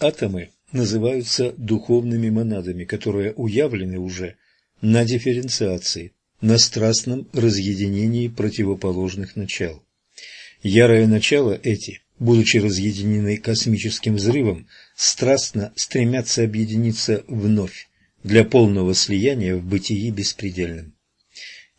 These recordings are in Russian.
атомы называются духовными монадами, которые уявлены уже на дифференциации, на страстном разъединении противоположных начал. Ярое начало эти, будучи разъединены космическим взрывом, страстно стремятся объединиться вновь для полного слияния в бытии беспредельном.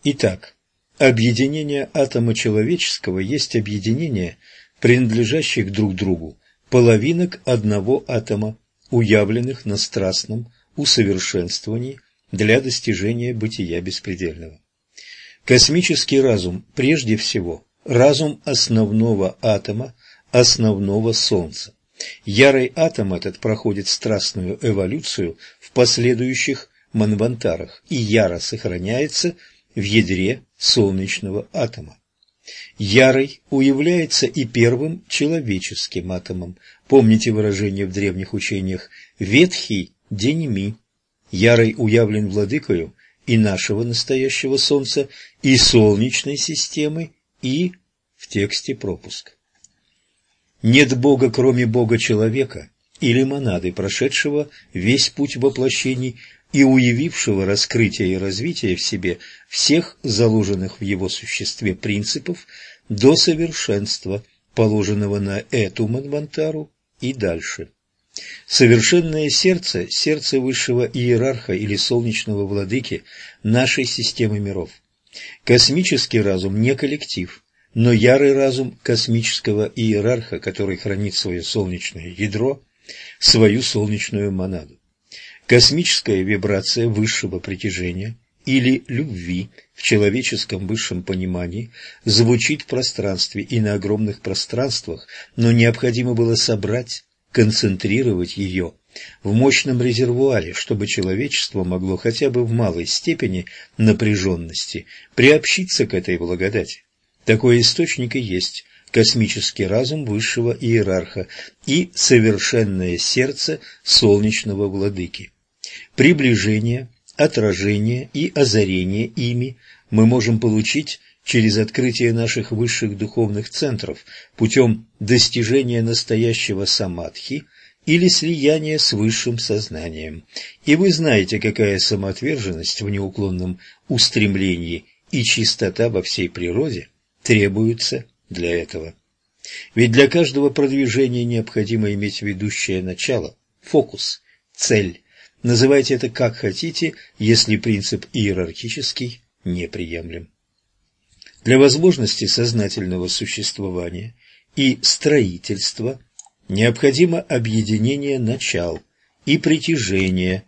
Итак, объединение атома человеческого есть объединение принадлежащих друг другу половинок одного атома, уявленных на страстном усовершенствовании для достижения бытия беспредельного. Космический разум прежде всего разум основного атома, основного Солнца. Ярый атом этот проходит страстную эволюцию в последующих манвантарах и яро сохраняется в ядре солнечного атома. Ярый уявляется и первым человеческим атомом. Помните выражение в древних учениях «ветхий деньми». Ярый уявлен владыкою и нашего настоящего Солнца, и Солнечной системы, и в тексте пропуск. Нет Бога, кроме Бога человека или монады, прошедшего весь путь воплощений и уявившего раскрытие и развитие в себе всех заложенных в его существе принципов до совершенства, положенного на эту Манвантару и дальше. Совершенное сердце – сердце высшего иерарха или солнечного владыки нашей системы миров. Космический разум не коллектив, но ярый разум космического иерарха, который хранит свое солнечное ядро, свою солнечную монаду. Космическая вибрация высшего притяжения или любви в человеческом высшем понимании звучит в пространстве и на огромных пространствах, но необходимо было собрать, концентрировать ее в мощном резервуаре, чтобы человечество могло хотя бы в малой степени напряженности приобщиться к этой благодати. Такой источник и есть космический разум высшего иерарха и совершенное сердце солнечного владыки. Приближение, отражение и озарение ими мы можем получить через открытие наших высших духовных центров путем достижения настоящего самадхи или слияния с высшим сознанием. И вы знаете, какая самоотверженность в неуклонном устремлении и чистота во всей природе требуются для этого. Ведь для каждого продвижения необходимо иметь ведущее начало, фокус, цель, Называйте это как хотите, если принцип иерархический неприемлем. Для возможности сознательного существования и строительства необходимо объединение начал и притяжение,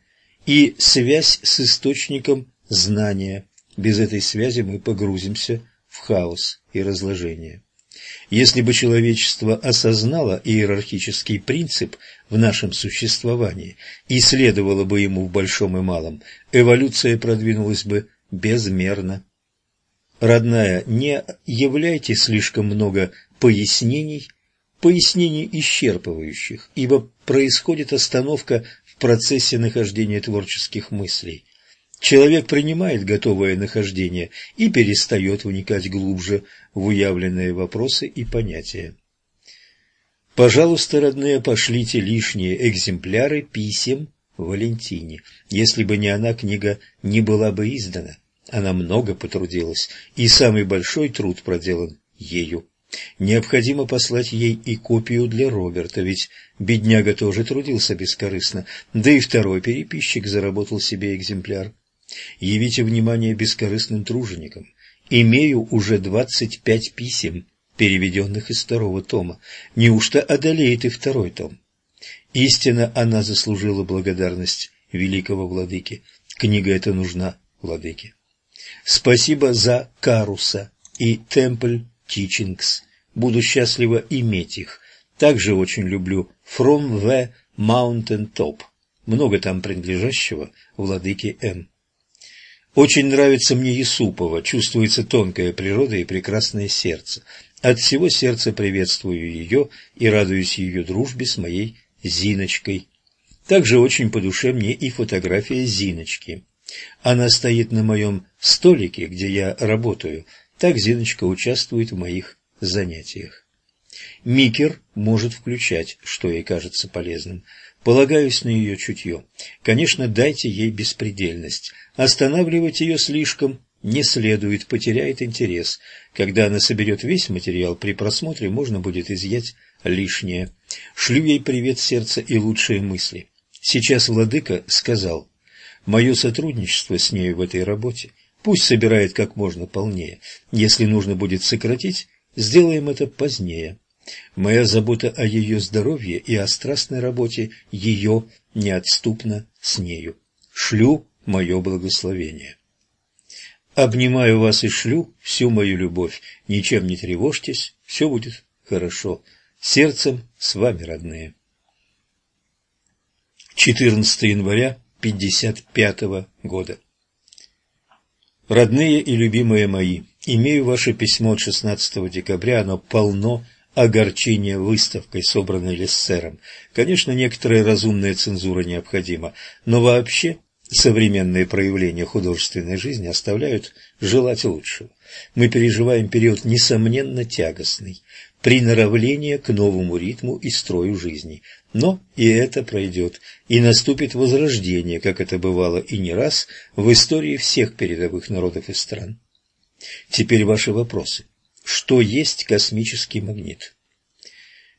и связь с источником знания. Без этой связи мы погрузимся в хаос и разложение. Если бы человечество осознало иерархический принцип в нашем существовании и следовало бы ему в большом и малом, эволюция продвинулась бы безмерно. Родная, не являйте слишком много пояснений, пояснений исчерпывающих, ибо происходит остановка в процессе нахождения творческих мыслей. Человек принимает готовое нахождение и перестает вникать глубже в уявленные вопросы и понятия. Пожалуйста, родные, пошлите лишние экземпляры писем Валентине. Если бы не она, книга не была бы издана. Она много потрудилась, и самый большой труд проделан ею. Необходимо послать ей и копию для Роберта, ведь бедняга тоже трудился бескорыстно, да и второй переписчик заработал себе экземпляр. Явите внимание бескорыстным труженикам. Имею уже двадцать пять писем, переведенных из второго тома. Неужто одолеет и второй том? Истинно она заслужила благодарность великого владыки. Книга эта нужна владыке. Спасибо за Каруса и Темпль Тичингс. Буду счастлива иметь их. Также очень люблю From the Mountain Top. Много там принадлежащего владыке М. Очень нравится мне Есупова, чувствуется тонкая природа и прекрасное сердце. От всего сердца приветствую ее и радуюсь ее дружбе с моей Зиночкой. Также очень по душе мне и фотография Зиночки. Она стоит на моем столике, где я работаю. Так Зиночка участвует в моих занятиях. Микер может включать, что ей кажется полезным. Полагаюсь на ее чутье. Конечно, дайте ей беспредельность. Останавливать ее слишком не следует, потеряет интерес. Когда она соберет весь материал, при просмотре можно будет изъять лишнее. Шлю ей привет сердца и лучшие мысли. Сейчас владыка сказал, мое сотрудничество с нею в этой работе пусть собирает как можно полнее. Если нужно будет сократить, сделаем это позднее. Моя забота о ее здоровье и о страстной работе ее неотступна с нею. Шлю мое благословение. Обнимаю вас и шлю всю мою любовь. Ничем не тревожьтесь, все будет хорошо. Сердцем с вами, родные. 14 января 55 года. Родные и любимые мои, имею ваше письмо от 16 декабря, оно полно огорчения выставкой, собранной Лессером. Конечно, некоторая разумная цензура необходима, но вообще современные проявления художественной жизни оставляют желать лучшего. Мы переживаем период несомненно тягостный приноровление к новому ритму и строю жизни. Но и это пройдет, и наступит возрождение, как это бывало и не раз в истории всех передовых народов и стран. Теперь ваши вопросы. Что есть космический магнит?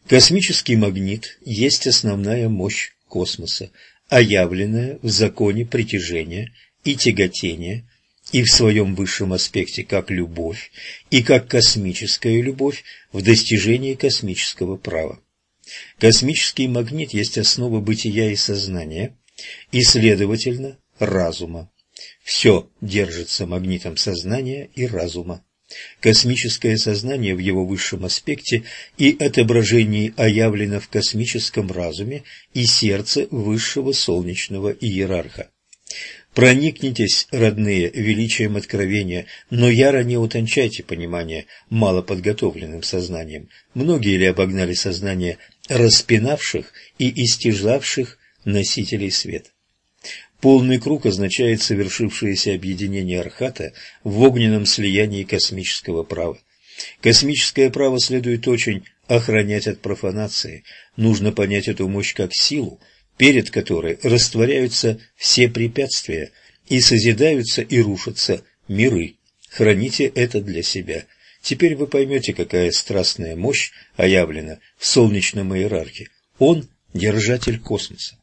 Космический магнит есть основная мощь космоса, оявленная в законе притяжения и тяготения и в своем высшем аспекте как любовь, и как космическая любовь в достижении космического права. Космический магнит есть основа бытия и сознания, и, следовательно, разума. Все держится магнитом сознания и разума. Космическое сознание в его высшем аспекте и отображении оявлено в космическом разуме и сердце высшего солнечного иерарха. Проникнитесь, родные, величием откровения, но яро не утончайте понимание малоподготовленным сознанием. Многие ли обогнали сознание распинавших и истяжавших носителей света? Полный круг означает совершившееся объединение Архата в огненном слиянии космического права. Космическое право следует очень охранять от профанации. Нужно понять эту мощь как силу, перед которой растворяются все препятствия и созидаются и рушатся миры. Храните это для себя. Теперь вы поймете, какая страстная мощь оявлена в солнечном иерархе. Он – держатель космоса.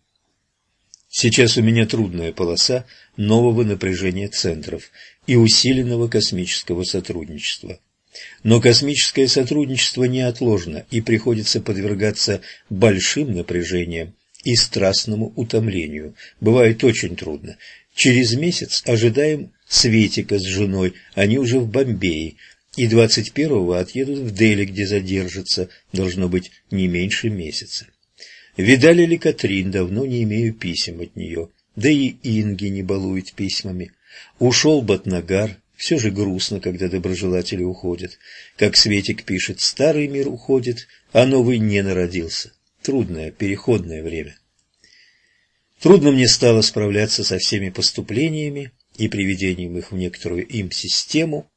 Сейчас у меня трудная полоса нового напряжения центров и усиленного космического сотрудничества. Но космическое сотрудничество неотложно и приходится подвергаться большим напряжениям и страстному утомлению. Бывает очень трудно. Через месяц ожидаем Светика с женой, они уже в Бомбее, и двадцать первого отъедут в Дели, где задержатся, должно быть, не меньше месяца. Видали ли Катрин, давно не имею писем от нее, да и Инги не балует письмами. Ушел Батнагар, все же грустно, когда доброжелатели уходят. Как Светик пишет, старый мир уходит, а новый не народился трудное переходное время. Трудно мне стало справляться со всеми поступлениями и приведением их в некоторую им систему,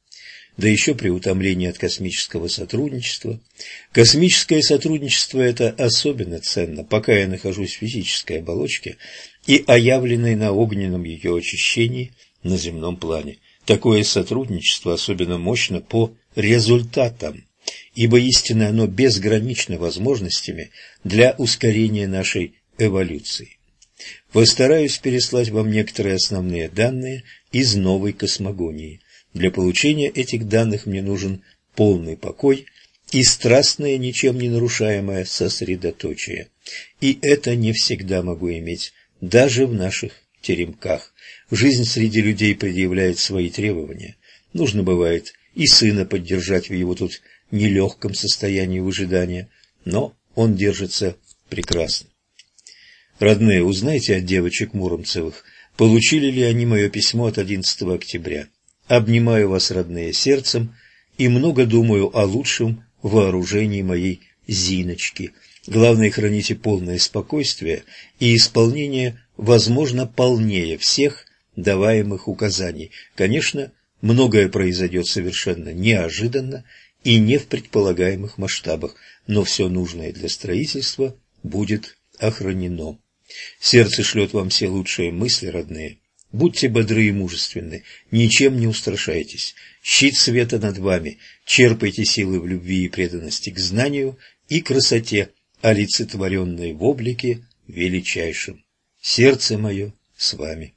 да еще при утомлении от космического сотрудничества. Космическое сотрудничество – это особенно ценно, пока я нахожусь в физической оболочке и оявленной на огненном ее очищении на земном плане. Такое сотрудничество особенно мощно по результатам ибо истинно оно безгранично возможностями для ускорения нашей эволюции. Постараюсь переслать вам некоторые основные данные из новой космогонии. Для получения этих данных мне нужен полный покой и страстное, ничем не нарушаемое сосредоточие. И это не всегда могу иметь, даже в наших теремках. Жизнь среди людей предъявляет свои требования. Нужно бывает и сына поддержать в его тут нелегком состоянии выжидания, но он держится прекрасно. Родные, узнайте от девочек Муромцевых, получили ли они мое письмо от 11 октября. Обнимаю вас, родные, сердцем и много думаю о лучшем вооружении моей Зиночки. Главное, храните полное спокойствие и исполнение, возможно, полнее всех даваемых указаний. Конечно, многое произойдет совершенно неожиданно и не в предполагаемых масштабах, но все нужное для строительства будет охранено. Сердце шлет вам все лучшие мысли, родные. Будьте бодры и мужественны, ничем не устрашайтесь. Щит света над вами, черпайте силы в любви и преданности к знанию и красоте, олицетворенной в облике величайшем. Сердце мое с вами.